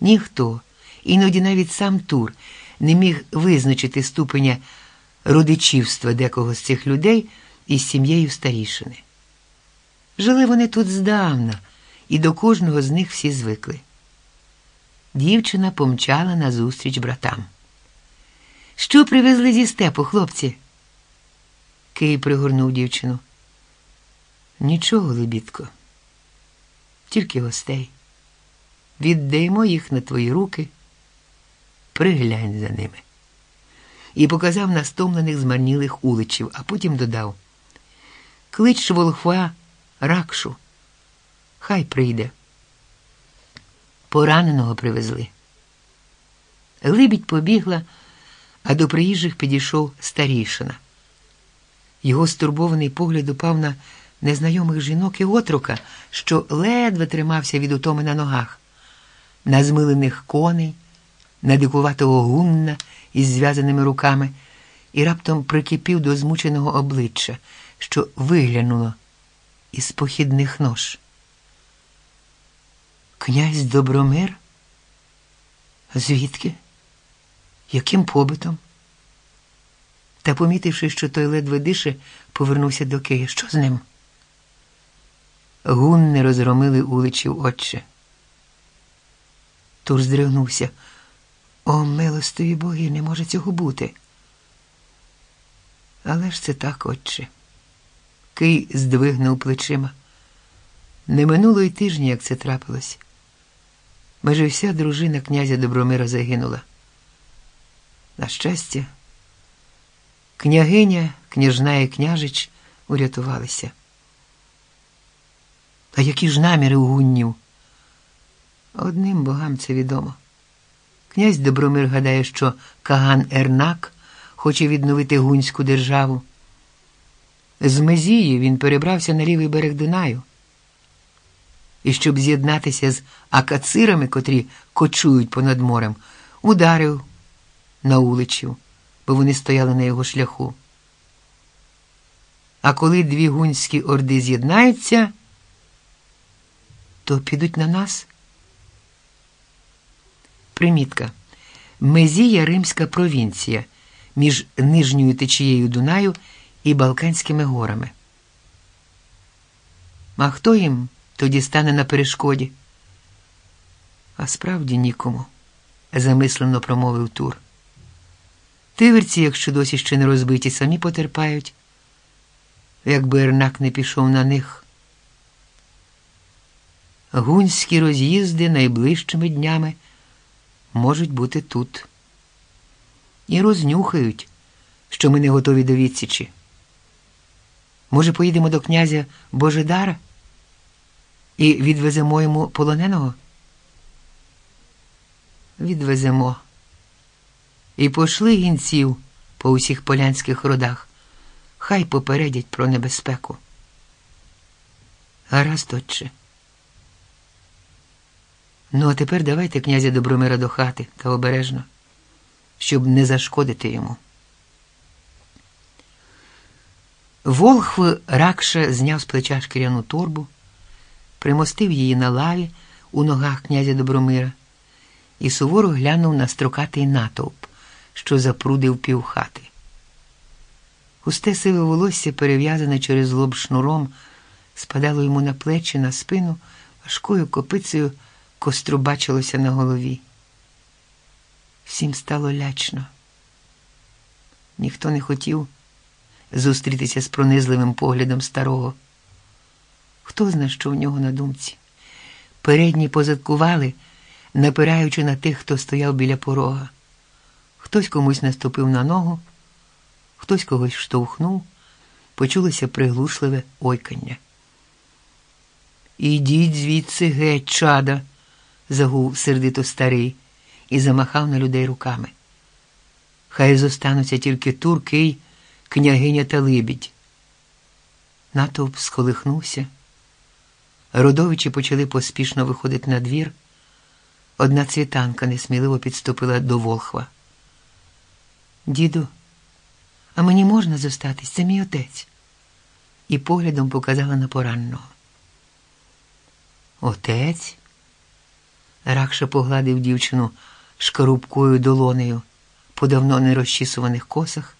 Ніхто, іноді навіть сам Тур, не міг визначити ступеня родичівства декого з цих людей із сім'єю старішини. Жили вони тут здавна, і до кожного з них всі звикли. Дівчина помчала назустріч братам. Що привезли зі степу, хлопці? Кий пригорнув дівчину. Нічого, лебідко, тільки гостей. Віддаємо їх на твої руки, приглянь за ними. І показав на стомлених змарнілих уличів, а потім додав Клич волхва ракшу, хай прийде. Пораненого привезли. Либідь побігла, а до приїжджих підійшов старішина. Його стурбований погляд упав на незнайомих жінок і отрука, що ледве тримався від утоми на ногах, на змилених коней, на дикуватого гунна із зв'язаними руками, і раптом прикипів до змученого обличчя, що виглянуло із похідних нож. Князь Добромир? Звідки? Яким побитом? Та, помітивши, що той ледве дише, повернувся до Кия. Що з ним? Гунни розгромили уличів отче. Тур здригнувся. О, милостиві боги, не може цього бути. Але ж це так, отче. Кий здвигнув плечима. Не минуло й тижня, як це трапилось. Майже вся дружина князя Добромира загинула. На щастя, княгиня, княжна і княжич урятувалися. А які ж наміри у гуннів? Одним богам це відомо. Князь Добромир гадає, що Каган Ернак хоче відновити гунську державу. З Мезії він перебрався на лівий берег Дунаю. І щоб з'єднатися з акацирами, котрі кочують понад морем, ударив на уличів, бо вони стояли на його шляху. А коли дві гунські орди з'єднаються, то підуть на нас. Примітка. Мезія Римська провінція між нижньою течією Дунаю і Балканськими горами. А хто їм тоді стане на перешкоді? А справді нікому, замислено промовив Тур. Тиверці, якщо досі ще не розбиті, самі потерпають, якби Ернак не пішов на них. Гунські роз'їзди найближчими днями можуть бути тут. І рознюхають, що ми не готові до відсічі. Може, поїдемо до князя Божедара і відвеземо йому полоненого? Відвеземо. І пошли гінців по усіх полянських родах. Хай попередять про небезпеку. Гаразд, отче. Ну, а тепер давайте князя Добромира до хати та обережно, щоб не зашкодити йому. Волхв Ракша зняв з плеча шкіряну торбу, примостив її на лаві у ногах князя Добромира і суворо глянув на строкатий натовп, що запрудив півхати. Густе сиве волосся, перев'язане через лоб шнуром, спадало йому на плечі, на спину, важкою копицею кострубачилося на голові. Всім стало лячно. Ніхто не хотів зустрітися з пронизливим поглядом старого. Хто зна, що в нього на думці? Передні позадкували, напираючи на тих, хто стояв біля порога. Хтось комусь наступив на ногу, хтось когось штовхнув, почулося приглушливе ойкання. Ідіть звідси геть, чада, загув сердито старий і замахав на людей руками. Хай зостануться тільки турки й княгиня та либідь. Натовп сколихнувся. Родовичі почали поспішно виходити на двір. Одна цвітанка несміливо підступила до волхва. Діду, а мені можна зостатись? Це мій отець. І поглядом показала на пораненого. Отець? Ракша погладив дівчину шкарубкою долонею по давно не розчісуваних косах